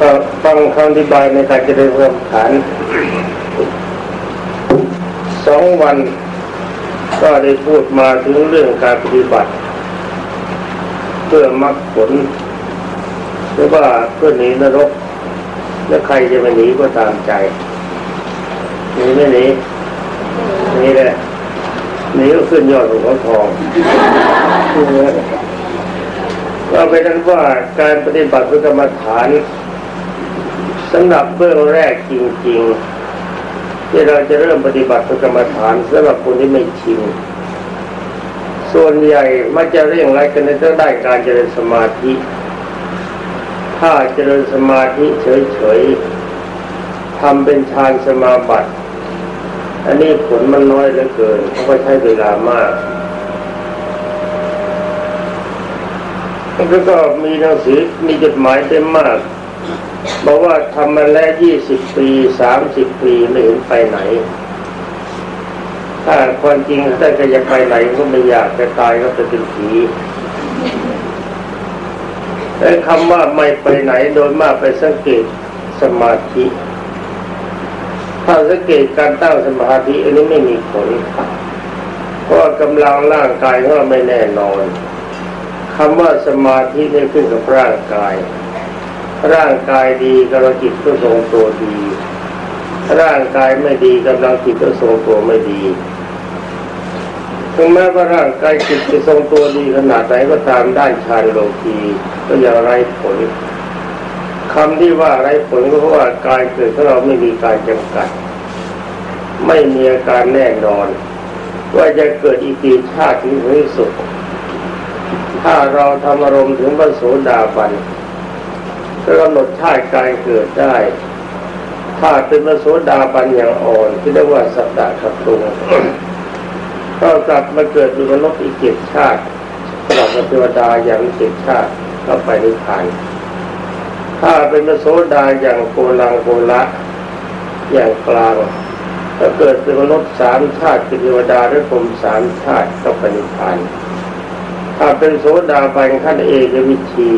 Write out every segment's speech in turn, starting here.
ก็ฟังคำอธิบายในการเจริญกรรมฐานสองวันก็ได้พูดมาถึงเรื่องการปฏิบัติ เพื่อมรรคผลหรือว่าเพื่อหนีนรก และใครจะไม่หนีก็ตามใจหนีไม่หนีหนีแหละหนีก็ขึ้นยอดของเขาทองก็เป็นนั้นว่าการปฏิบัติเพื่อกรรมฐาน สำหรับเบื้องแรกจริงๆ ที่เราจะเริ่มปฏิบัติกรรมฐานสำหรับคนที่ไม่ชินส่วนใหญ่มันจะเร่งไรกันในเรื่องได้การเจริญสมาธิ ถ้าเจริญสมาธิเฉยๆทำเป็นฌานสมาบัติ อันนี้ผลมันน้อยเหลือเกินเพราะว่าใช้เวลามากแล้วก็มีหนังสือมีจดหมายเต็มมาก บอกว่าทำมาแล้วยี่สิบปีสามสิบปีไม่เห็นไปไหน ถ้าความจริงถ้าก็จะไปไหนก็ไม่อยากจะตายก็จะเป็นผีแต่คำว่าไม่ไปไหนโดยมากไปสังเกตสมาธิถ้าสังเกตการตั้งสมาธิอันนี้ไม่มีผลเพราะกำลังร่างกายก็ไม่แน่นอนคำว่าสมาธิได้ขึ้นกับร่างกาย ร่างกายดีกำลังจิตก็ทรงตัวดี ร่างกายไม่ดีกำลังจิตก็ทรงตัวไม่ดีถึงแม้ว่าร่างกายจิตจะทรงตัวดีขนาดไหนก็ตามด้านฌาโลกีก็ยังไร้ผลคำที่ว่าไร้ผลก็เพราะว่ากายเกิดของเราไม่มีการจำกัด ไม่มีอาการแน่นอน ว่าจะเกิดอีกกี่ชาติที่สุดถ้าเราทำอารมณ์ถึงพระโสดาบัน ก็กำหนดชาติการเกิดได้ ถ้าเป็นพระโสดาบันอย่างอ่อนที่เรียกว่าสัตตะขับตุงก็กลับมาเกิดอยู่ในโลกอีกเจ็ดชาติกลับมาเทวดาอย่างเจ็ดชาติก็ไปนิพพานถ้าเป็นพระโสดาอย่างโกลังโกละอย่างกลางก็เกิดเป็นมนุษย์สามชาติเป็นเทวดาหรือพรมสามชาติก็ไปนิพพานถ้าเป็นโสดาบันขั้นเอกวิชี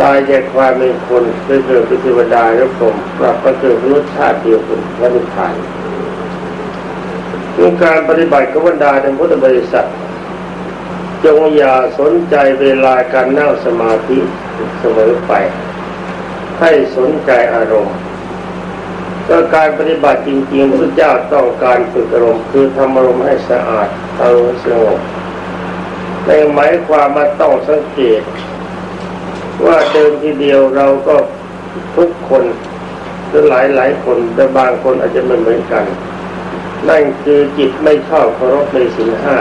ตายจากความเป็นคนไปเกิดเป็นเทวดาหรือพรมกลับมาเกิดมนุษย์ชาติเดียวกันพระนิพพานคือการปฏิบัติของบรรดาในพุทธบริษัทจงอย่าสนใจเวลาการนั่งสมาธิเสมอไป ให้สนใจอารมณ์ก็การปฏิบัติจริงๆพระเจ้าต้องการฝึกอารมณ์คือทำอารมณ์ให้สะอาดอารมณ์สงบในหมายความมาต้องสังเกต ว่าเดิมทีเดียวเราก็ทุกคนหรือหลายหลายคนแต่บางคนอาจจะไม่เหมือนกัน นั่นคือจิตไม่ชอบเคารพในสินห้า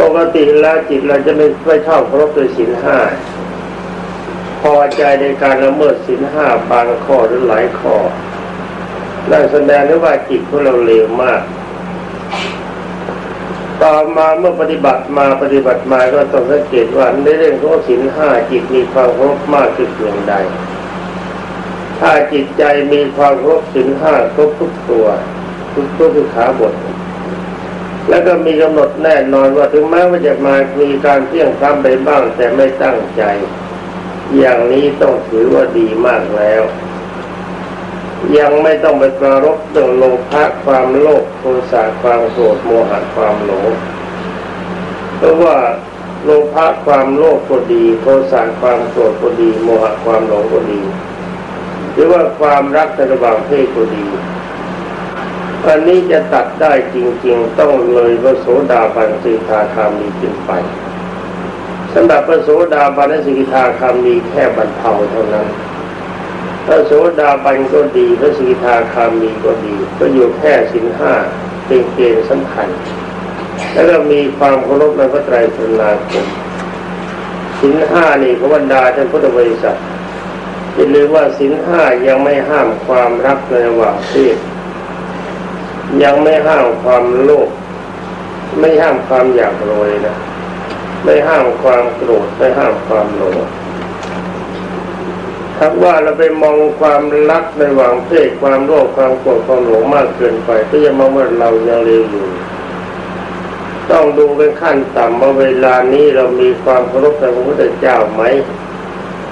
ปกติแล้วจิตเราจะไม่ไม่ชอบเคารพในสินห้าพอใจในการละเมิดสินห้าบางข้อหรือหลายข้อนั่นแสดงว่าจิตของเราเลวมาก ต่อมาเมื่อปฏิบัติมาปฏิบัติมาก็ต้องสังเกตว่าในเรื่องของสินห้าจิตมีความครพมากขึ้นเพียงใด ถ้าจิตใจมีความครพสินห้าครบทุกตัวทุกตัวคือขาบท แล้วก็มีกำหนดแน่นอนว่าถึงแม้ว่าจะมามีการเที่ยงทำไปบ้างแต่ไม่ตั้งใจ อย่างนี้ต้องถือว่าดีมากแล้ว ยังไม่ต้องไปปรารบเรื่องโลภะความโลภโทสะความโกรธโมหะความหลงเพราะว่าโลภะความโลภก็ดี โทสะความโกรธก็ดี โมหะความหลงก็ดี หรือว่าความรักระหว่างเพศก็ดีอันนี้จะตัดได้จริง ๆ ต้องเลยพระโสดาบันสีทาคามีขึ้นไปสำหรับพระโสดาบันสีทาคามีแค่บรรเทาเท่านั้น พระโสดาบันก็ดีพระสีทาคามีก็ดี ก็อยู่แค่สินห้าเป็นเกณฑ์สำคัญ แล้วก็มีความเคารพในพระไตรสรณาคมสินห้านี่พระบรรดาท่านพุทธบริษัทอย่าลืมว่าสินห้ายังไม่ห้ามความรักในระหว่างเพศยังไม่ห้ามความโลภไม่ห้ามความอยากรวยนะ ไม่ห้ามความโกรธไม่ห้ามความหลง ถ้าว่าเราไปมองความรักในหว่างเพศความโลภความโกรธความหลงมากเกินไป ก็จะมองว่าเรายังเลวอยู่ต้องดูเป็นขั้นต่ำว่าเวลานี้เรามีความเคารพในพระพุทธเจ้าไหม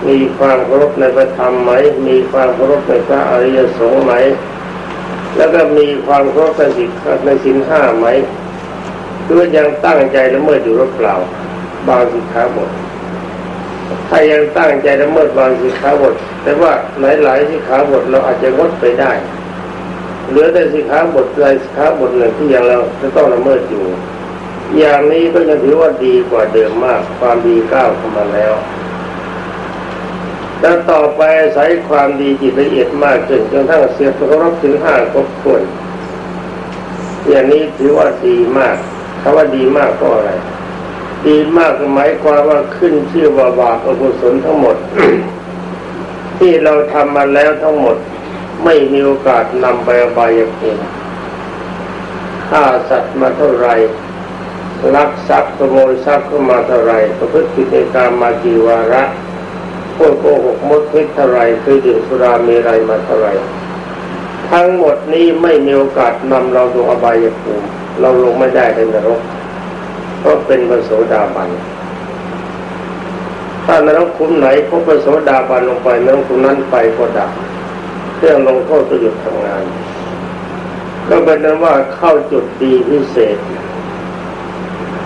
มีความเคารพในพระธรรมไหม มีความเคารพในพระอริยสงฆ์ไหม แล้วก็มีความเคารพในสิในสินห้าไหมหรือว่ายังตั้งใจละเมิดอยู่หรือเปล่าบางสิขาบท ถ้ายังตั้งใจละเมิดบางสิขาบท แต่ว่าหลายๆสิขาบทเราอาจจะงดไปได้ เหลือแต่สิขาบทใดสิขาบทหนึ่งที่ยังเราจะต้องละเมิดอยู่ อย่างนี้ก็ยังถือว่าดีกว่าเดิมมาก ความดีก้าวเข้ามาแล้วแล้วต่อไปอาศัยความดีจิตละเอียดมากจนจนทั้งเสียเคารพถึงห้าครบถ้วนอย่างนี้ถือว่าดีมากคำว่าดีมากก็อะไร ดีมากหมายความว่าขึ้นชื่อว่าบาปอกุศลทั้งหมด ที่เราทำมาแล้วทั้งหมด ไม่มีโอกาสนำไปอบายภูมิฆ่าสัตว์มาเท่าไรลักทรัพย์ขโมยทรัพย์เข้ามาเท่าไรประพฤติผิดในการมาจีวาระพูดโกหกมดพิษเท่าไรเคยดื่มสุราเมรัยมาเท่าไรทั้งหมดนี้ไม่มีโอกาสนำเราลงอบายภูมิเราลงไม่ได้ในนรก เพราะเป็นพระโสดาบันถ้านรกคุ้มไหนพบพระโสดาบันลงไปนรกคุ้มนั้นไปก็ดับเครื่องลงโทษก็หยุดทำงาน ก็เป็นนั้นว่าเข้าจุดดีพิเศษ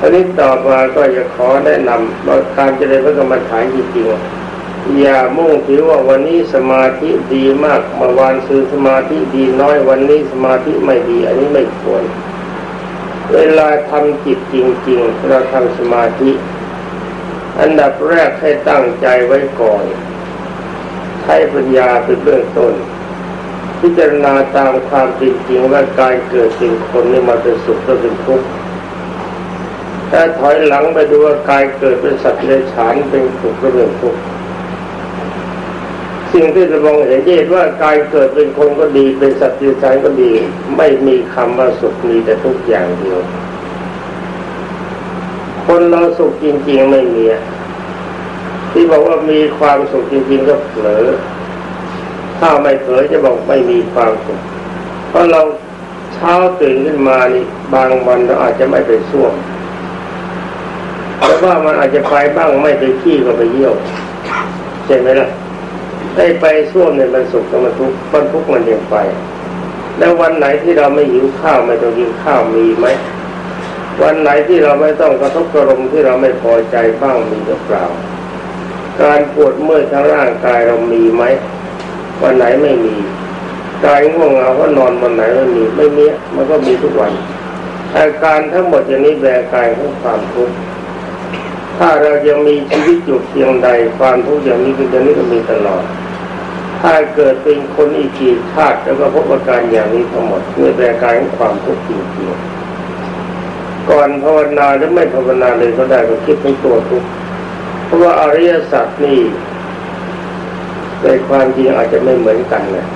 อันนี้ต่อมาก็จะขอแนะนำว่าการเจริญพระกรรมฐานจริงๆอย่ามุ่งถือว่าวันนี้สมาธิดีมากเมื่อวานซื้อสมาธิดีน้อยวันนี้สมาธิไม่ดี อันนี้ไม่ควร เวลาทำจิตจริง ๆ เราทำสมาธิ อันดับแรกให้ตั้งใจไว้ก่อน ให้ปัญญาเป็นเบื้องต้น พิจารณาตามความเป็นจริงว่าการเกิดเป็นคนนี่มาเป็นสุขหรือเป็นทุกข์ถ้าถอยหลังไปดูว่ากายเกิดเป็นสัตว์เลฉานเป็นสุขหรือเป็นทุกข์ สิ่งที่จะมองเห็นเห็นว่ากายเกิดเป็นคนก็ดี เป็นสัตว์เลฉานก็ดี ไม่มีคำว่าสุขมีแต่ทุกอย่างเดียว คนเราสุขจริง ๆ ไม่มีที่บอกว่ามีความสุขจริง ๆ ก็เผลอถ้าไม่เผลอจะบอกไม่มีความสุขเพราะเราเช้าตื่นขึ้นมานี่บางวันเราอาจจะไม่ไปส่วมแต่ว่ามันอาจจะไปบ้างไม่ไปขี้ก็ไปเยี่ยวใช่ไหมล่ะ ได้ไปส่วมเนี่ยมันสุขกับมันทุกข์มันทุกข์มันยังไป แล้ววันไหนที่เราไม่หิวข้าวไม่ต้องกินข้าวมีไหมวันไหนที่เราไม่ต้องกระทบกระรมที่เราไม่พอใจบ้างมีหรือเปล่า การปวดเมื่อยทั้งร่างกายเรามีไหมวันไหนไม่มีกายง่วงเหงาก็นอนวันไหนไม่มีไม่มีมันก็มีทุกวันอาการทั้งหมดอย่างนี้แบกกายของความทุกข์ ถ้าเรายังมีชีวิตอยู่เพียงใด ความทุกข์อย่างนี้เป็นอย่างนี้ก็มีตลอด ถ้าเกิดเป็นคนอีกกี่ชาติแล้วก็พบอาการอย่างนี้ทั้งหมดเมื่อแบกกายของความทุกข์จริงๆก่อนภาวนาหรือไม่ภาวนาเลยก็ได้ก็คิดถึงตัวทุกข์เพราะว่าอริยสัจนี่ในความจริงอาจจะไม่เหมือนกันนะ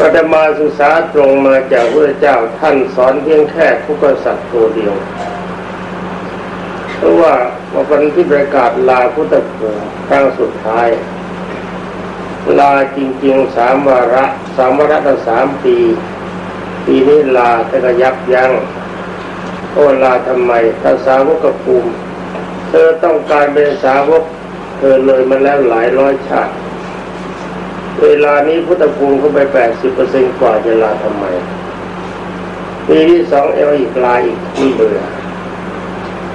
อาตมาศึกษาตรงมาจากพระเจ้าท่านสอนเพียงแค่ทุกขสัตว์ตัวเดียว เพราะว่าวันที่ประกาศลาพุทธภูมิครั้งสุดท้าย ลาจริงๆสามวาระสามวาระตั้งสามปี ปีนี้ลาแต่ก็ยับยัง้งโอลาทำไมถ้าสาวกภูมิ เธอต้องการเป็นสาวก เธอเลยมาแล้วหลายร้อยชาติเวลานี้พุทธภูมิเขาไปแปดสิบเปอร์เซ็นกว่าจะลาทำไมปีที่สองเอลอีกลาอีกที่เบื่อ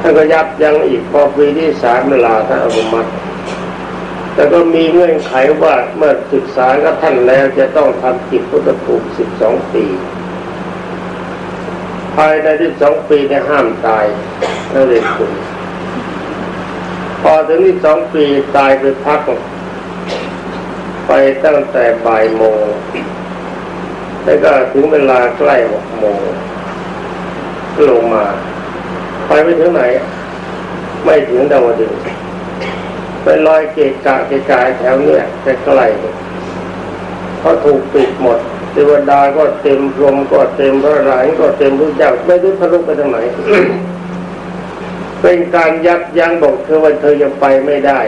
ท่านก็ยับยั้งอีกพอปีที่สามเวลาท่านอนุมัติแต่ก็มีเงื่อนไขว่าเมื่อศึกษากับท่านแล้วจะต้องทำกิจพุทธภูมิสิบสองปี ภายในที่สองปีเนี่ยห้ามตายนั่นเองคุณพอถึงที่สองปีตายไปพัก ไปตั้งแต่บ่ายโมงแล้วก็ถึงเวลาใกล้หกโมงลงมา ไปไม่ถึงไหน ไม่ถึงดาวดึงไปลอยเกะกะเกะกะแถวเนี้ยใกล้ๆเขาถูกปิดหมดเทวดาก็เต็มพรมก็เต็มพระรายก็เต็มทุกอย่างไม่รู้ทะลุไปทางไหน เป็นการยับยั้งบอกเธอว่าเธอยังไปไม่ได้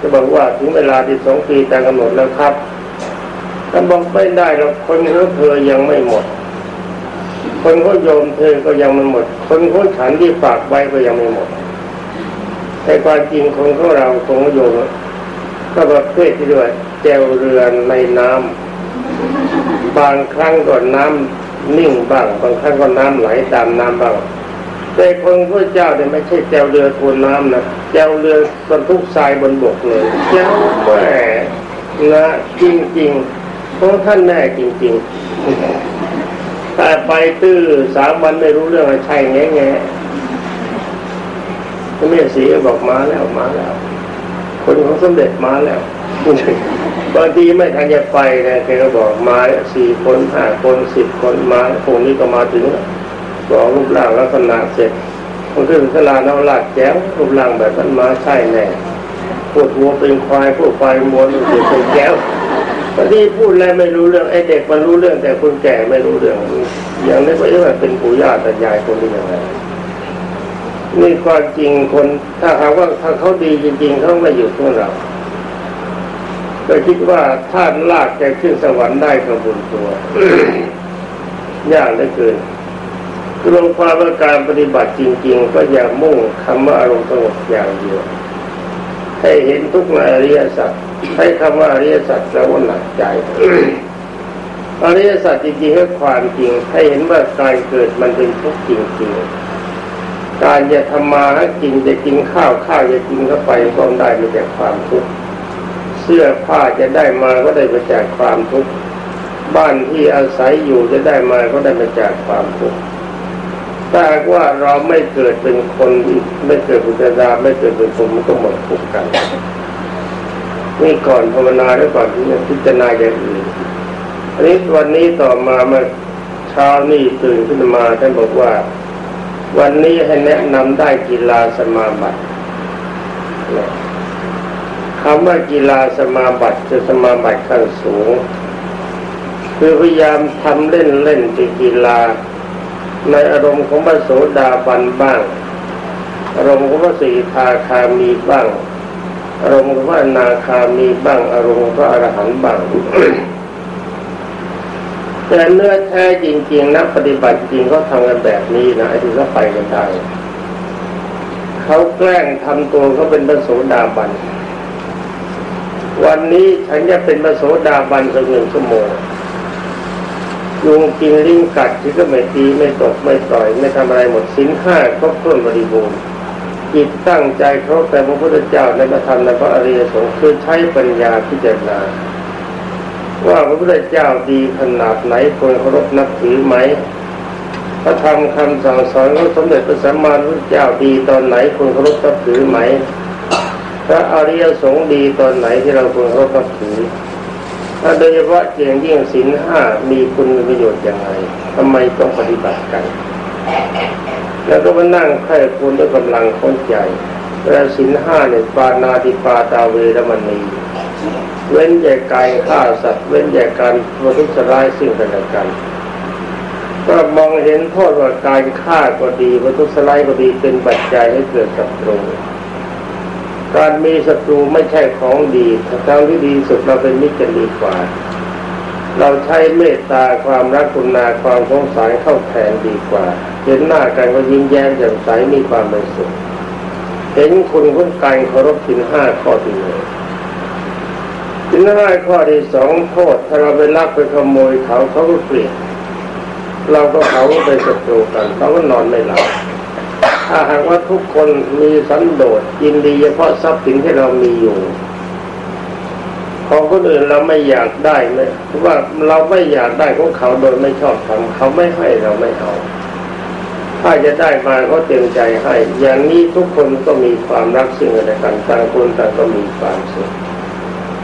จะบอกว่าถึงเวลาที่สองปีตามกำหนดแล้วครับถ้าบอกไม่ได้เราคนเขาเธอยังไม่หมด คนเขาโยมเธอก็ยังไม่หมด คนเขาฉันที่ฝากไว้ก็ยังไม่หมด แต่ความจริงคนของเราคงโยมก็ประเภทที่ด้วยแจวเรือในน้ำบางครั้งก็น้ำนิ่งบ้าง บางครั้งก็น้ำไหลตามน้ำบ้างแต่คนพระเจ้าเนี่ยไม่ใช่แจวเรือทวนน้ำนะแจวเรือบรรทุกทรายบนบกเลยแจวแม่นะจริงๆเพราะท่านแน่จริง ๆ แต่ไปตื้อสามวันไม่รู้เรื่องอะไรใช่แง่แง่แม่สีก็บอกมาแล้วมาแล้ว คนของสมเด็จมาแล้วบางทีไม่ทันจะไปนะแกก็บอกมาสี่คนห้าคนสิบคนมาพวกนี้ก็มาถึงบอกรูปร่างลักษณะเสร็จมันขึ้นสลาเอาลาดแจ้วรูปร่างแบบนั้นมาใช่แน่ปวดหัวเป็นควายพวกควายม้วนเสียเป็นแก้ว บางทีพูดอะไรไม่รู้เรื่องไอ้เด็กมันรู้เรื่อง แต่คนแก่ไม่รู้เรื่อง อย่างนี้ก็ว่าเป็นปู่ย่าตายายคนนี้ยังไงนี่ความจริงคนถ้าหากว่าถ้าเขาดีจริง ๆเขาไม่อยู่พวกเราก็คิดว่าถ้าลากแกขึ้นสวรรค์ได้ก็บุญตัวยากเหลือเกินรวมความว่าการปฏิบัติจริง ๆ ก็อย่ามุ่งคำว่าอารมณ์สงบอย่างเดียว ให้เห็นทุกในอริยสัจ ให้คำว่าอริยสัจแล้วหนักใจอริยสัจจริงๆก็ความจริง ให้เห็นว่าการเกิดมันเป็นทุกข์จริงๆ การจะทำมาให้กินจะกินข้าวข้าวจะกินเข้าไปก็ได้มาจากความทุกข์เสื้อผ้าจะได้มาก็ได้มาจากความทุกข์บ้านที่อาศัยอยู่จะได้มาก็ได้มาจากความทุกข์ถ้าว่าเราไม่เกิดเป็นคนไม่เกิดเป็นดาไม่เกิดเป็นคนมันก็หมดทุกข์กัน นี่ก่อนภาวนาแล้วก่อนที่จะพิจารณาอย่างอื่นอันนี้วันนี้ต่อมาเมื่อเช้านี่ตื่นขึ้นมาท่านบอกว่า วันนี้ให้แนะนำได้กีฬาสมาบัติคำว่ากีฬาสมาบัติจะสมาบัติขั้นสูงคือพยายามทำเล่นเล่นเป็นกีฬา ในอารมณ์ของพระโสดาบันบ้าง อารมณ์ของพระสีทาคามีบ้าง อารมณ์ของพระนาคามีบ้างอารมณ์พระอรหันต์บ้างแต่เนื้อแท้จริง ๆ นักปฏิบัติจริงเขาทำกันแบบนี้นะไอ้ที่เขาไปกันได้เขาแกล้งทำตัวเขาเป็นพระโสดาบัน วันนี้ฉันจะเป็นพระโสดาบันสักหนึ่งชั่วโมงยุงกินลิ้งกัดที่ก็ไม่ตีไม่ตกไม่ต่อย ไม่ทำอะไรหมดสินห้าครบถ้วนบริบูรณ์ จิตตั้งใจเขาแต่พระพุทธเจ้าในพระธรรมในพระอริยสงฆ์คือใช้ปัญญาพิจารณาว่าพระพุทธเจ้าดีขนาดไหนควรเคารพนับถือไหมพระธรรมคำสั่งสอนของสมเด็จพระสัมมาสัมพุทธเจ้าดีตอนไหนควรเคารพนับถือไหมพระอริยสงฆ์ดีตอนไหนที่เราควรเคารพนับถือถ้าโดยเฉพาะเจียงยิ่งศีลห้ามีคุณมีประโยชน์อย่างไรทำไมต้องปฏิบัติกัน แล้วก็มานั่งไข้คุณด้วยกำลังค้นใจเวลาศีลห้าเนี่ยปานาติปาตาเวรมณี เว้นแยกกายฆ่าสัตว์เว้นแยกการประทุษร้ายซึ่งกันและกันก็มองเห็นโทษว่าการฆ่าก็ดีประทุษร้ายก็ดีเป็นปัจจัยให้เกิดศัตรูการมีศัตรูไม่ใช่ของดีทางที่ดีสุดเราเป็นมิตรกันดีกว่า เราใช้เมตตาความรักคุณาความสงสารเข้าแทนดีกว่า เห็นหน้ากันก็ยิ้มแย้มแจ่มใสมีความเป็นสุขเห็นคุณคุ้นกันเคารพสินห้าข้อที่หนึ่งสินห้าข้อที่สองโทษถ้าเราไปลักไปขโมยเขาเขาก็เกลียดเราก็เขาก็เป็นศัตรูกันเขาก็นอนไม่หลับถ้าหากว่าทุกคนมีสันโดษยินดีเฉพาะทรัพย์สินที่เรามีอยู่ ของคนอื่นเราไม่อยากได้เลยว่าเราไม่อยากได้ของเขาโดยไม่ชอบทำเขาไม่ให้เราไม่เอาถ้าจะได้มาเขาเต็มใจให้ อย่างนี้ทุกคนก็มีความรักซึ่งกันและกันต่างคนต่างก็มีความสุข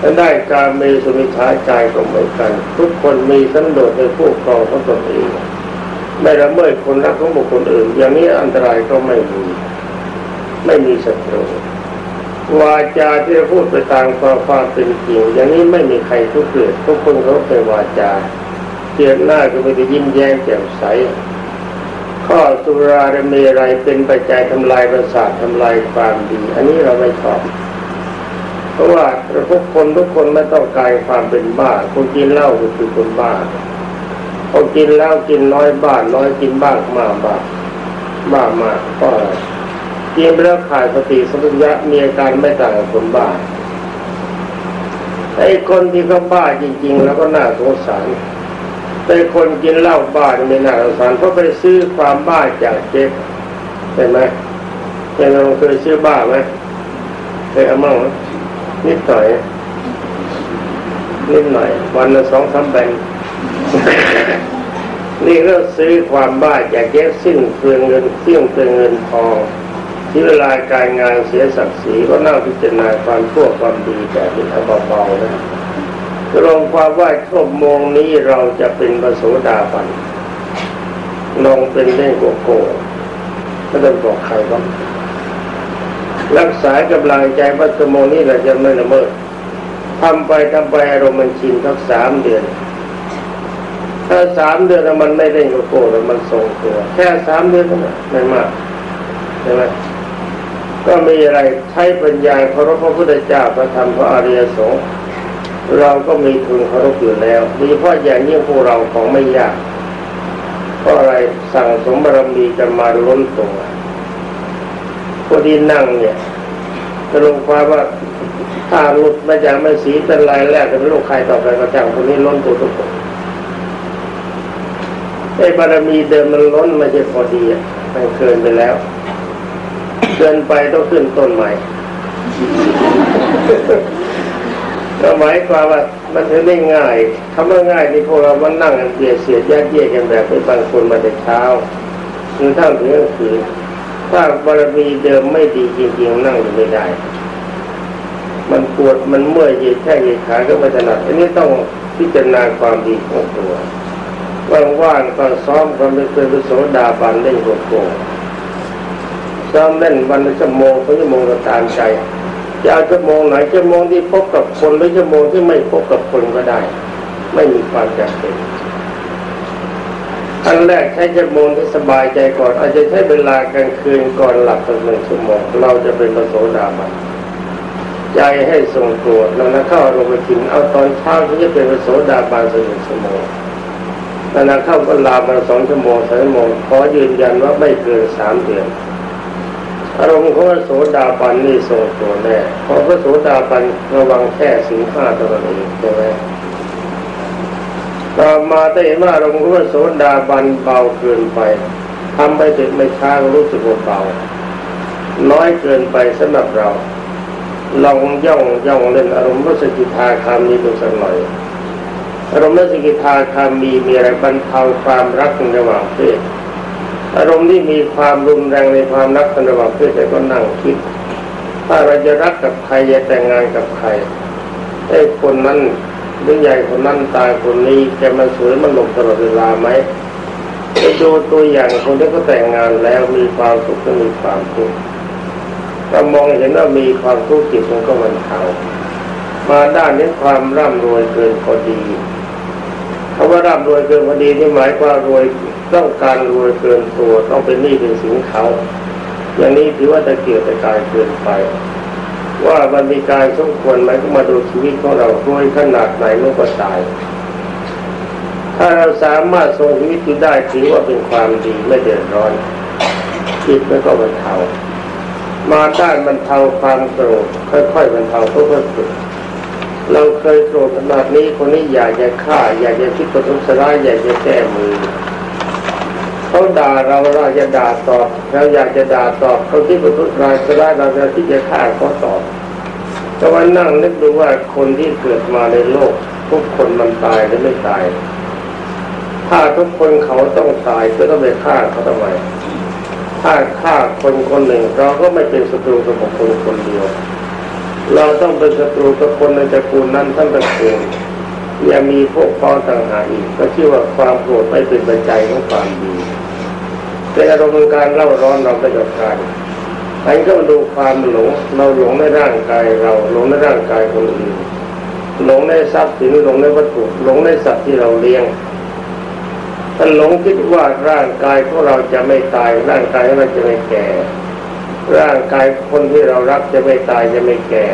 ถ้าได้การมีสุมิชาใจก็เหมือนกัน ทุกคนมีสันโดษในผู้ครองของตนเองไม่ละเมิดคนรักของบุคคลอื่น อย่างนี้อันตรายก็ไม่มี ไม่มีศัตรู วาจาที่เราพูดไปตามความความเป็นจริงอย่างนี้ไม่มีใครทุกข์เกิดทุกคนเขาเป็นวาจาเกียรหน้าก็ไม่ได้ยิ้มแย้มแจ่มใส ข้อสุราเรมรัยเป็นปัจจัยทำลายประสาททำลายความดี อันนี้เราไม่ชอบเพราะว่าทุกคนทุกคนไม่ต้องการความเป็นบ้าคนกินเหล้าก็คือคนบ้าพอกินแล้วกินน้อยบ้างน้อยกินบ้างมากบ้างบ้ามากก็ กินแล้วขาดสติสัมปชัญญะมีอาการไม่ต่างกับคนบ้าไอ้คนที่เขาบ้าจริง ๆ แล้วก็น่าสงสารแต่คนกินเหล้าบ้าไม่น่าสงสารเพราะไปซื้อความบ้าจากเจ๊ใช่ไหมยังเราเคยซื้อบ้าไหมเคยเอามั่งไหนิดหน่อยนิดหน่อย วันละสองสามแบงนี่ก็ซื้อความบ้าจากเจ๊สิ้นเปลืองเงินเสี่ยงเปลืองเงินทอง ที่เวลาการงานเสียศักดิ์ศรีก็นั่งพิจารณาความชั่วความดีแต่เป็นเบาๆนะรวมความว่าชั่วโมงนี้เราจะเป็นประโสดาบันลองเป็นเล่นโกโก้ไม่ต้องบอกใครบ้างรักษากำลังใจว่าชั่วโมงนี้เราจะไม่ละเมิดทำไปทำไปอารมณ์มันชินทักสามเดือนถ้าสามเดือนมันไม่เล่นโกโก้แล้วมันทรงตัว แค่สามเดือนนั้นไม่มากใช่ไหม ก็มีอะไรใช้ปัญญาเคารพพระพุทธเจ้าพระธรรมพระอริยสงฆ์เราก็มีทุนเคารพอยู่แล้วมีเพราะอย่างยิ่งพวกเราของไม่ยากเพราะอะไรสั่งสมบารมีกันมาล้นตัวพอดีนั่งเนี่ยจะลงความว่าถ้าหลุดมาจากไม่สีเป็นลายแรกเป็นลูกใครต่อไปก็จ้างคนนี้ล้นตัวทุกคนไอ้บารมีเดิมมันล้นไม่ใช่พอดีมันเกินไปแล้ว เกินไปต้องขึ้นต้นใหม่ก็หมายความว่ามันจะไม่ง่ายคำว่าง่ายนี่พวกเรามันนั่งกันเบียดเสียดยัดเยียกันแบบไม่บางคนมาแต่เช้าจนเท่าถึงกลางคืนถ้าบารมีเดิมไม่ดีจริงๆนั่งไม่ได้ มันปวดมันเมื่อยยืดแค่เยืดขาก็ไม่ถนัดอันนี้ต้องพิจารณาความดีของตัวว่างๆก็ซ้อมความเป็นเป็นโสดาบันเล่นโกโก้ ซ้อมเล่นวันละชั่วโมงก็ชั่วโมงก็ตามใจจะเอาชั่วโมงไหนชั่วโมงที่พบกับคนหรือชั่วโมงที่ไม่พบกับคนก็ได้ ไม่มีความจำเป็นอันแรกใช้ชั่วโมงที่สบายใจก่อน อาจจะใช้เวลากลางคืนก่อนหลับสักหนึ่งชั่วโมงเราจะเป็นประโสดาบันใจให้ทรงตัวแล้วนะเข้าลงไปกินเอาตอนเช้าที่จะเป็นประโสดาบันสักหนึ่งชั่วโมงแล้วนะเข้าก็ลามาสองชั่วโมงสามชั่วโมงขอยืนยันว่าไม่เกินสามเดือน อารมณ์ของพระโสดาบันนี่ทรงตัวแน่เพราะพระโสดาบันระวังแค่สิ่งห้าตัวเองใช่ไหมต่อมาได้เห็นว่าอารมณ์ของพระโสดาบันเบาเกินไปทำไปถึงไม่ช้ารู้สึกว่าเบาน้อยเกินไปสำหรับเราลองย่องย่องเล่นอารมณ์พระสกิทาคามีดูสักหน่อยอารมณ์พระสกิทาคามีมีอะไรบรรเทาความรักในระหว่างเพศ อารมณ์ที่มีความรุนแรงในความรักกันระหว่างเพศแต่ก็นั่งคิด ถ้าเราจะรักกับใครจะแต่งงานกับใครไอ้คนนั้นหรือใหญ่คนนั้นตายคนนี้แกมันสวยมันหลงตลอดเวลาไหมไปดูตัวอย่างคนที่เขาแต่งงานแล้วมีความสุขก็มีความทุกข์ก็มองเห็นว่ามีความทุกข์จิตมันก็มันเทามาด้านนี้ความร่ำรวยเกินพอดี คำว่าร่ำรวยเกินพอดีนี่หมายความรวยต้องการรวยเกินตัวต้องเป็นหนี้เป็นสินเขา อย่างนี้ถือว่าตะเกียบตะกายเกินไป ว่ามันมีการสมควรไหมก็มาดูชีวิตของเรารวยขนาดไหนเมื่อก็ตาย ถ้าเราสามารถทรงชีวิตอยู่ได้ถือว่าเป็นความดีไม่เดือดร้อนจิตมันก็บรรเทามาด้านบรรเทาความโกรธค่อยๆบรรเทาค่อยๆฝึก เราเคยโกรธขนาดนี้คนนี้อยากจะฆ่า อยากจะคิดประทุษร้ายอยากจะแก้มือเขาด่าเราเราจะด่าตอบเราอยากจะด่าตอบเขาที่ประทุษร้ายก็ได้เราจะที่จะฆ่าเขาตอบแต่ว่านั่งนึกดูว่าคนที่เกิดมาในโลก ทุกคนมันตายหรือไม่ตาย ถ้าทุกคนเขาต้องตายก็ต้องไปฆ่าเขาทำไมถ้าฆ่าคนคนหนึ่ง เราก็ไม่เป็นศัตรูกับคนคนเดียว เราต้องเป็นศัตรูกับคนในตระกูลนั้นทั้งตระกูลอย่ามีพวกพ้องต่างหากอีกก็ชื่อว่าความโกรธไม่เป็นปัจจัยของความดีเป็นอารมณ์การเล่าร้อนเราประจัดการอันก็ดูความหลงเราหลงในร่างกายเราหลงในร่างกายคนอื่นหลงในทรัพย์สินหลงในวัตถุหลงในสัตว์ที่เราเลี้ยงถ้าหลงคิดว่าร่างกายของเราจะไม่ตายร่างกายของเราจะไม่แก่ ร่างกายคนที่เรารักจะไม่ตายจะไม่แก่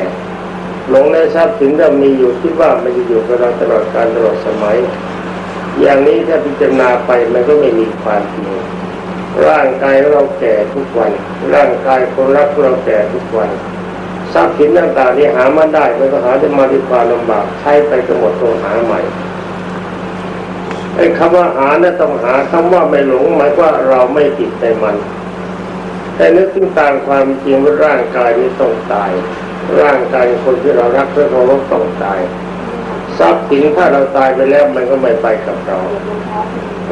หลงในทรัพย์สินเรามีอยู่คิดว่ามันจะอยู่กับเราตลอดการตลอดสมัย อย่างนี้ถ้าพิจารณาไปมันก็ไม่มีความจริงร่างกายเราแก่ทุกวัน ร่างกายคนรักเราแก่ทุกวันทรัพย์สินต่างๆที่หามาได้มันก็หาจะมาด้วยความลำบากใช้ไปก็หมดตัวหาใหม่ไอ้คำว่าหาเนี่ยต้องหาคำว่าไม่หลงหมายว่าเราไม่ติดใจมัน แต่นึกถึงตามความจริงว่าร่างกายนี้ต้องตาย ร่างกายคนที่เรารักเพื่อเราต้องตาย ทรัพย์สินถ้าเราตายไปแล้วมันก็ไม่ไปกับเรา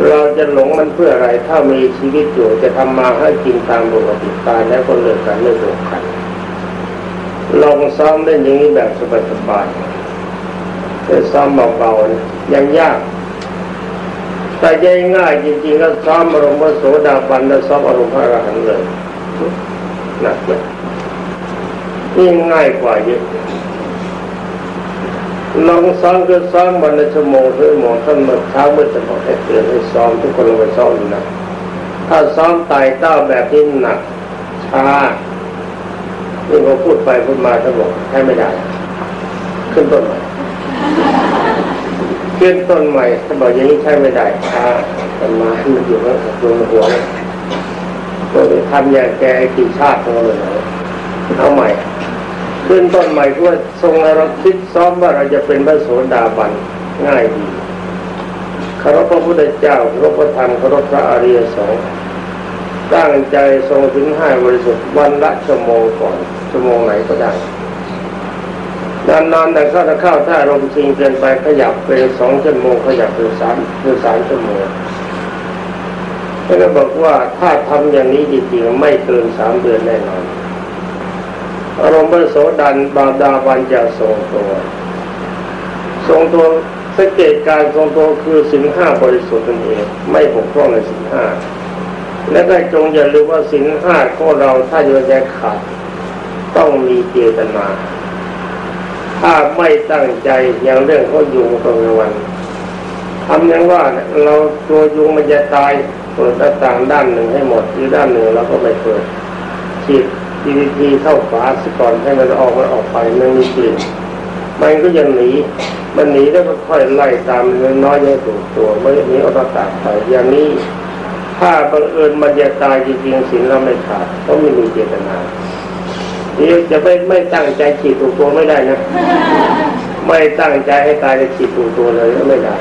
เราจะหลงมันเพื่ออะไร ถ้ามีชีวิตอยู่จะทำมาให้กินตามปกติตายแล้วก็เลิกกันไม่หลงกันลองซ้อมเล่นอย่างนี้แบบสบายๆแต่ซ้อมเบาๆยังยากแต่ง่ายจริงๆก็ซ้อมอารมณ์พระโสดาบันแล้วซ้อมอารมณ์พระอรหันต์เลย หนักเลยนี่ง่ายกว่าเยอะลองซ้อมก็ซ้อมวันละชั่วโมงหรือหมอท่านเมื่อเช้าเมื่อจะบอกให้เตือนให้ซ้อมทุกคนลงไปซ้อมดูนะถ้าซ้อมไต่เต้าแบบที่หนักช้านี่พอพูดไปพูดมาท่านบอกใช้ไม่ได้ ขึ้นต้นใหม่ขึ้นต้นใหม่ท่านบอกอย่างนี้ใช้ไม่ได้ช้าแต้นไม้มันอยู่แล้วตัว หัวตัวไปทำอย่างแกกี่ชาติทั้งเลยเอาใหม่ ขึ้นต้นใหม่เพื่อทรงเราคิดซ้อมว่าเราจะเป็นพระโสดาบันง่ายดีคารพพระพุทธเจ้าคารพพระธรรมคารพพระอริยสงฆ์ตั้งใจทรงถึงห้าบริสุทธิ์วันละชั่วโมงก่อนชั่วโมงไหนก็ได้นานๆแต่เข้าถ้าเข้าถ้าลมชิงเกินไปขยับเป็นสองชั่วโมงขยับเป็นสามเป็นสามชั่วโมง ท่านก็บอกว่าถ้าทำอย่างนี้จริงๆไม่เกินสามเดือนแน่นอนอารมณ์พระโสดันบาดาบันจะทรงตัว ทรงตัวสังเกตการทรงตัวคือสินห้าบริสุทธิ์นั่นเองไม่บกพร่องในสินห้าและได้จงอย่าลืมว่าสินห้าของเราถ้าโยนแยขาดต้องมีเจตนา ถ้าไม่ตั้งใจอย่างเรื่องเขายุงตรงวันทำอย่างว่าเราตัวยุงมันจะตาย เปิดหน้าต่างด้านหนึ่งให้หมดอีกด้านหนึ่งเราก็ไม่เปิดฉีดดีดีเข้าฝาสก่อนให้มันออกมันออกไปมันมีกลิ่นมันก็ยังหนีมันหนีแล้วก็ค่อยไล่ตามมันน้อยยังถูกตัวไม่หนีเอาตาตาไปอย่างนี้ถ้าบังเอิญมันจะตายจริงๆสินเราไม่ขาดเพราะไม่มีเจตนาเดี๋ยวจะไม่ไม่ตั้งใจฉีดถูกตัวไม่ได้นะ ไม่ตั้งใจให้ตายจะฉีดถูกตัวเลยก็ไม่ได้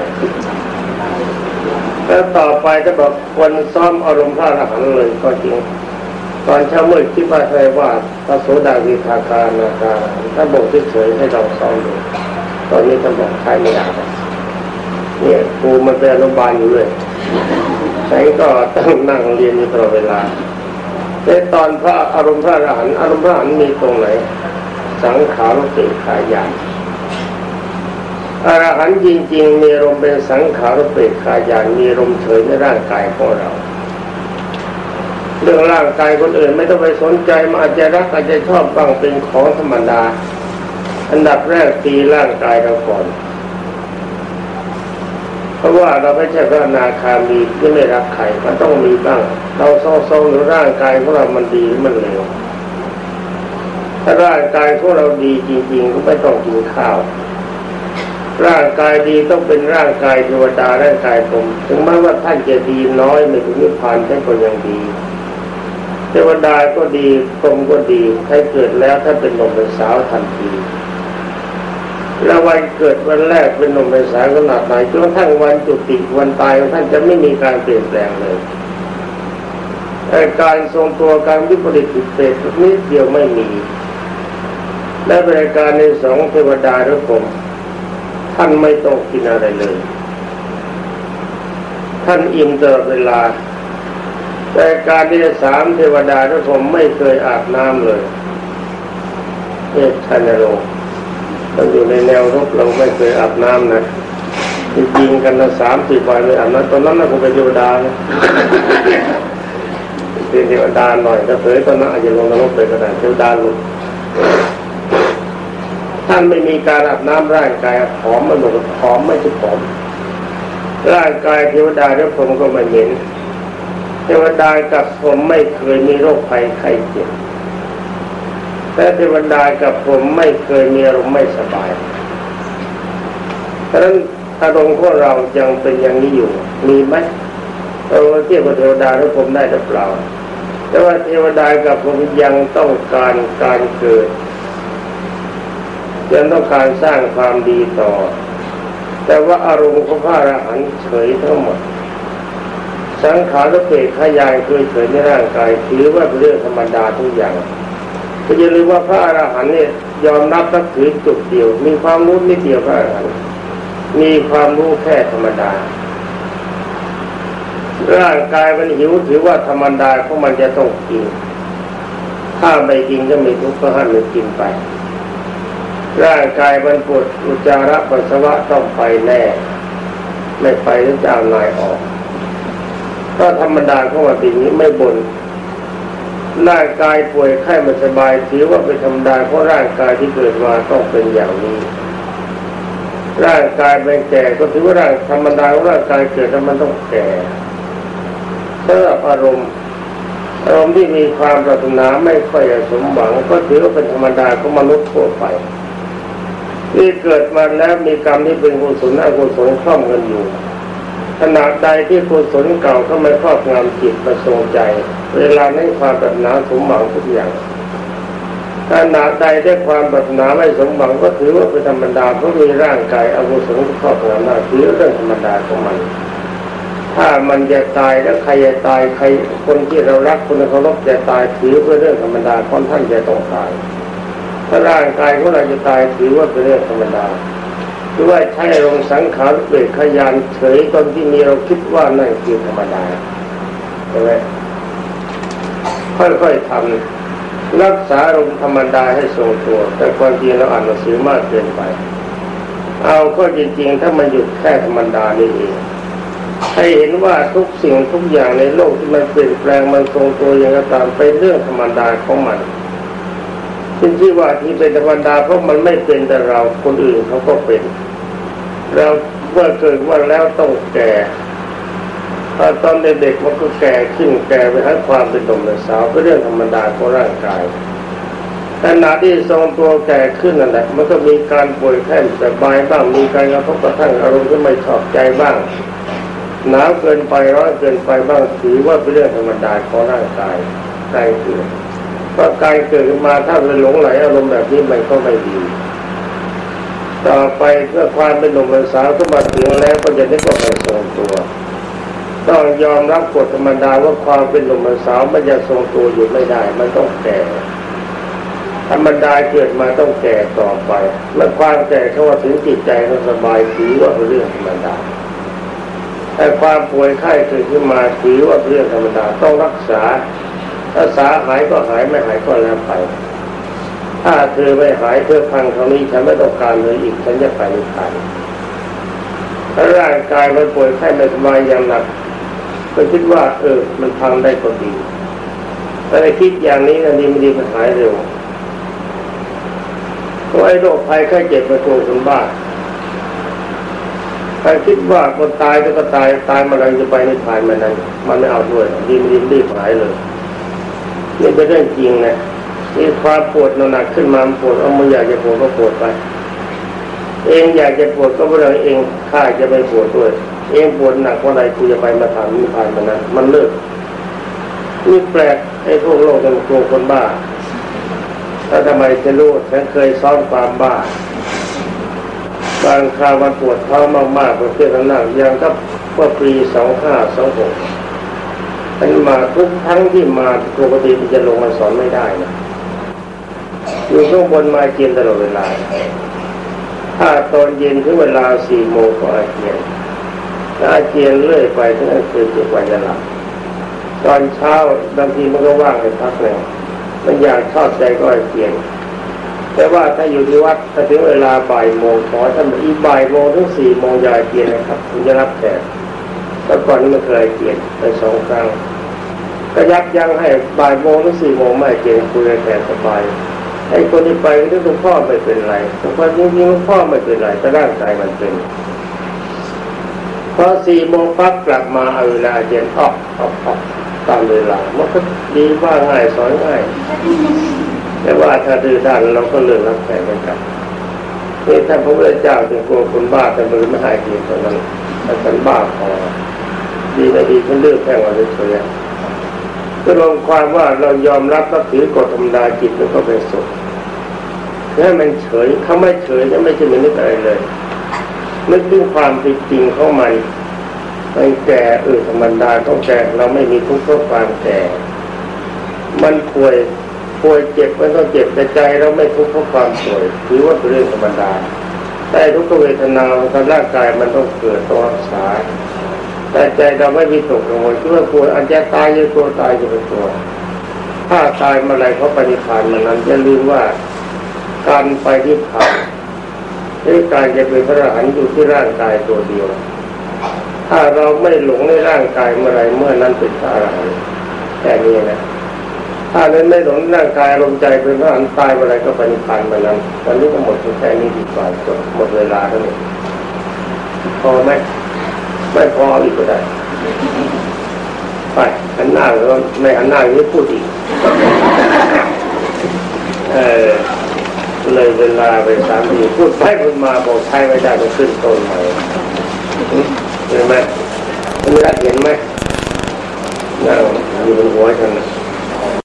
แล้วต่อไปจะบอกคนซ้อมอารมณ์พระอรหันต์เลยก็จริง ตอนเช้ามืดคิดว่าใครว่าพระโสดาวิคาคานาคาถ้าบอกเฉยๆให้เราซ้อมดูตอนนี้ท่านบอกใครไม่ได้เนี่ยครูมันเป็นอนุบาลอยู่เลยฉันก็ต้องนั่งเรียนอยู่ตลอดเวลาในตอนพระอารมณ์พระอรหันต์อารมณ์พระอรหันต์มีตรงไหน สังขารเกิขายาน อรหันต์จริง ๆ มีอารมเป็นสังขารเปรตขายานมีอารมเฉยในร่างกายของเรา เรื่องร่างกายคนอื่นไม่ต้องไปสนใจมาอาจจะรักอาจจะชอบบ้างเป็นของธรรมดา อันดับแรกตีร่างกายเราก่อน เพราะว่าเราไม่ใช่พระนาคามีที่ไม่รักใครมันต้องมีบ้าง เราเศร้าๆหรือร่างกายของเรามันดีมันเลวถ้าร่างกายของเราดีจริงๆก็ไม่ต้องกินข้าว ร่างกายดีต้องเป็นร่างกายเทวดาร่างกายผมถึงแม้ว่าท่านจะดีน้อยไม่ถึงนิพพานท่านก็ยังดีเทวดาก็ดีกรมก็ดีใครเกิดแล้วถ้าเป็นหนุ่มเป็นสาวทันทีแล้ววันเกิดวันแรกเป็นหนุ่มเป็นสาวขนาดไหนจนทั่งวันจุติวันตายท่านจะไม่มีการเปลี่ยนแปลงเลยแต่การทรงตัวการวิปริตผิดเปรตนิดเดียวไม่มี และบริการในสองเทวดาหรือผม ท่านไม่ต้องกินอะไรเลย ท่านอิ่มตลอดเวลา แต่การที่สามเทวดาทุกคนไม่เคยอาบน้ำเลยเอชันโลเราอยู่ในแนวรบเราไม่เคยอาบน้ำนะจริงกันนะสามสี่วันไม่อาบน้ำตอนนั้นนะผมเป็นเทวดานะเป็นเทวดาหน่อยถ้าเผยตอนนั้นอาจจะลงนรกไปก็ได้เทวดาลุด ท่านไม่มีการอาบน้ำร่างกายผอมมันหมดผอมไม่ใช่ผอมร่างกายเทวดาทุกคนก็ไม่เหม็นเทวดากับผมไม่เคยมีโรคภัยไข้เจ็บแต่เทวดากับผมไม่เคยมีอารมณ์ไม่สบายเพราะนั้นอารมณ์ของเรายังเป็นอย่างนี้อยู่ มีไหมเราเทียบกับเทวดาแล้วผมได้หรือเปล่าแต่ว่าเทวดากับผมยังต้องการการเกิด ยังต้องการสร้างความดีต่อ แต่ว่าอารมณ์ของพระอรหันต์เฉยทั้งหมด สังขารเปรตขยายคือเฉยในร่างกายถือว่าเป็นเรื่องธรรมดาทุกอย่างก็อย่าลืมว่าพระอรหันต์เนี่ยยอมรับนับถือจุดเดียว มีความรู้นิดเดียวพระอรหันต์มีความรู้แค่ธรรมดา ร่างกายมันหิวถือว่าธรรมดาของมันจะต้องกินถ้าไม่กินก็ม่ทุกข์ก็ห้มันกินไป ร่างกายมันปวดอุจจาระปัสสาวะต้องไปแน่ ไม่ไปแล้วจะเอานายออกก็ธรรมดาของมันเป็นนี้ไม่บน่นร่างกายป่วยไข้ไม่สบายถือว่าเป็นธรรมดาเพราะร่างกายที่เกิดมาต้องเป็นอย่างนี้ ร่างกายเป็นแก่ก็ถือว่าร่างธรรมดาของร่างกายเกิดแล้วมันต้องแก่สำหรับอารมณ์อารมณ์ที่มีความปรารถนาไม่ค่อยสมหวัง ก็ถือว่าเป็นธรรมดาของมนุษย์ทั่วไป ที่เกิดมาแล้วมีกรรมที่เป็นกุศลอกุศลครอบกันอยู่ขณะใดที่กุศลเก่าเข้ามาครอบงำจิตประสงใจ เวลาในความปรารถนาสมหวังทุกอย่างขณะใดได้ความปรารถนาไม่สมหวังก็ถือว่าเป็นธรรมดาเพราะมีร่างกายอกุศลครอบงำหน้าถือเรื่องธรรมดาของมัน ถ้ามันจะตายแล้วใครจะตายใครคนที่เรารักคนเคารพจะตายถือเป็นเรื่องธรรมดาคนท่านจะต้องตาย ถ้าร่างกายของเราจะตายถือว่าเป็นเรื่องธรรมดาคือว่าใช้ลงสังขารเปรตขยานเฉยตอนที่มีเราคิดว่านั่นคือธรรมดาใช่ไหมค่อยๆทำรักษาลมธรรมดาให้ทรงตัว แต่ความจริงเราอ่านหนังสือมากเกินไป เอาก็จริงๆ ถ้ามันหยุดแค่ธรรมดานี่เองให้เห็นว่าทุกสิ่งทุกอย่างในโลกที่มันเปลี่ยนแปลงมันทรงตัวอย่างตามเป็นเรื่องธรรมดาของมัน ซึ่งที่ว่าที่เป็นธรรมดาเพราะมันไม่เป็นแต่เราคนอื่นเขาก็เป็น เราเมื่อเกิดว่าแล้วต้องแก่ถ้าตอนเด็กๆมันก็แก่ขึ้นแก่ไปทั้ความเป็นหนุ่มเป็นสาวเป็นเรื่องธรรมดาของร่างกายขณะที่ทรงตัวแก่ขึ้นนั่นแหละมันก็มีการป่วยแค่สบายบ้างมีการกระทบกระทั่งอารมณ์ที่ไม่ชอบใจบ้างหนาวเกินไปร้อนเกินไปบ้างถือว่าเป็นเรื่องธรรมดาของร่างกายใช่คือเพราะการเกิดขึ้นมาถ้าเป็นหลงไหลอารมณ์แบบนี้มันก็ไม่ดี ต่อไปเพื่อความเป็นหนุ่มเป็นสาวก็มาถึงแล้วก็จะได้ก็ไปทรงตัว ต้องยอมรับกฎธรรมดาว่าความเป็นหนุ่มเป็นสาวมันจะทรงตัวอยู่ไม่ได้ มันต้องแก่ธรรมดาเกิดมาต้องแก่ต่อไปเมื่อความแก่เขาว่าถึงจิตใจเขาสบายถือว่าเป็นเรื่องธรรมดาแต่ความป่วยไข้เกิดขึ้นมาถือว่าเป็นเรื่องธรรมดาต้องรักษา ถ้าสาหายก็หายไม่หายก็แล้วไป ถ้าเธอไม่หายเธอพังเท่านี้ฉันไม่ต้องการเลยอีกฉันจะไปนิพพานถ้าร่างกายมันป่วยไข้ไม่สบายอย่างหนักก็คิดว่า เออ มันพังได้ก็ดีแต่คิดอย่างนี้อันนี้ไม่ดีมันหายเร็วเพราะไอ้โรคภัยไข้เจ็บมันโกงคนบ้าใครคิดว่าคนตายก็ตายตายมาแล้วจะไปนิพพานมันนั้นมันไม่เอาด้วยดีไม่ดีรีบหายเลย นี่เป็นเรื่องจริงนะมีความปวดหนักขึ้นมาปวดเอามืออยากจะปวดก็ปวดไป เองอยากจะปวดก็เพราะเองข้าจะไปปวดด้วย เองปวดหนักเพราะอะไรกูจะไปมาทำนิพพานมันนั้นมันเลิกนี่แปลกไอ้พวกโลกมันโกงคนบ้าถ้าทำไมจะรู้ฉันเคยซ้อมความบ้าบางคราวมันปวดเท้องมากๆประเภทนั้นอย่างก็เมื่อปีสองห้าสองหก มันมาทุกทั้งที่มาปกติมันจะลงมาสอนไม่ได้นะอยู่ข้างบนมาเกียนตลอดเวลา ถ้าตอนเย็นถึงเวลาสี่โมงก็อาเจียนอาเจียนเรื่อยไปทั้งคืนจนกว่าจะหลับตอนเช้าบางทีมันก็ว่างไปพักหนึ่งมันอยากชอบใจก็อาเจียนแต่ว่าถ้าอยู่ที่วัดถ้าถึงเวลาบ่ายโมงขอท่านอีบ่ายโมงถึงสี่โมงยายเกียนนะครับคุณจะรับแขกแต่ก่อนนี้มันเคยเกียนไปสองครั้ง ก็ยับยั้งให้บ่ายโมงถึงสี่โมงไม่เกียนคุยแขกสบายไอ้คนที่ไปก็ต้องพ่อไม่เป็นไรแต่ความจริงๆพ่อไม่เป็นไรแต่ร่างกายมันเป็นพอสี่โมงปั๊บกลับมาเอาเวลาเย็นออกออกออกตามเวลามันก็ดีว่าง่ายสอนง่าย แต่ว่าถ้าดื้อด้านเราก็เลือกรับแทนกันนี่ท่านพระพุทธเจ้าถึงกลัวคนบ้าแต่มือไม่หายดีตรงนั้นแต่ฉันบ้าพอดีไม่ดีฉันเลือกแค่ว่าเฉยๆ ก็รวมความว่าเรายอมรับนับถือกฎธรรมดาจิตมันก็เป็นสุขให้มันเฉยเขาไม่เฉยจะไม่ใช่ม่นึกอะไรเลยนึกถึงความจริงเของมันมันแก่เออธรรมดาต้องแก่เราไม่มีทุกข์เพราะความแก่ มันป่วยป่วยเจ็บมันก็เจ็บแต่ใจเราไม่ทุกข์เพราะความป่วยถือว่าเป็นเรื่องธรรมดาแต่ทุกขเวทนาทางร่างกายมันต้องเกิดต้องรักษา แต่ใจเราไม่มีตกกังวลคิดว่าป่วอาจจะตายอยู่ตัวตายอยู่เป็นตัว ถ้าตายเมื่อไรเขาปฏิพานมันนั้นจะลืมว่าการไปที่ผ่านหรือการจะเป็นพระอรหันต์อยู่ที่ร่างกายตัวเดียว ถ้าเราไม่หลงในร่างกายเมื่อไรเมื่อนั้นเป็นพระอรหันต์แค่นี้นะถ้านั้นไม่หลงร่างกายลมใจเป็นพระอรหันต์ตายเมื่อไรก็ปฏิพานเมื่อนั้นวันนี้ก็หมดแค่นี้ดีกว่าจบหมดเวลาแล้วนี่พอไหม ไม่พออีกก็ได้ ไปหันหน้าแล้วไม่หันหน้าอย่างนี้พูดอีกเออเลยเวลาไปสามทีพูดไปพูดมาบอกใช้ไม่ได้ก็ขึ้นต้นใหม่เห็นไหมคุณรักเห็นไหมนั่งอยู่บนหัวฉันนะ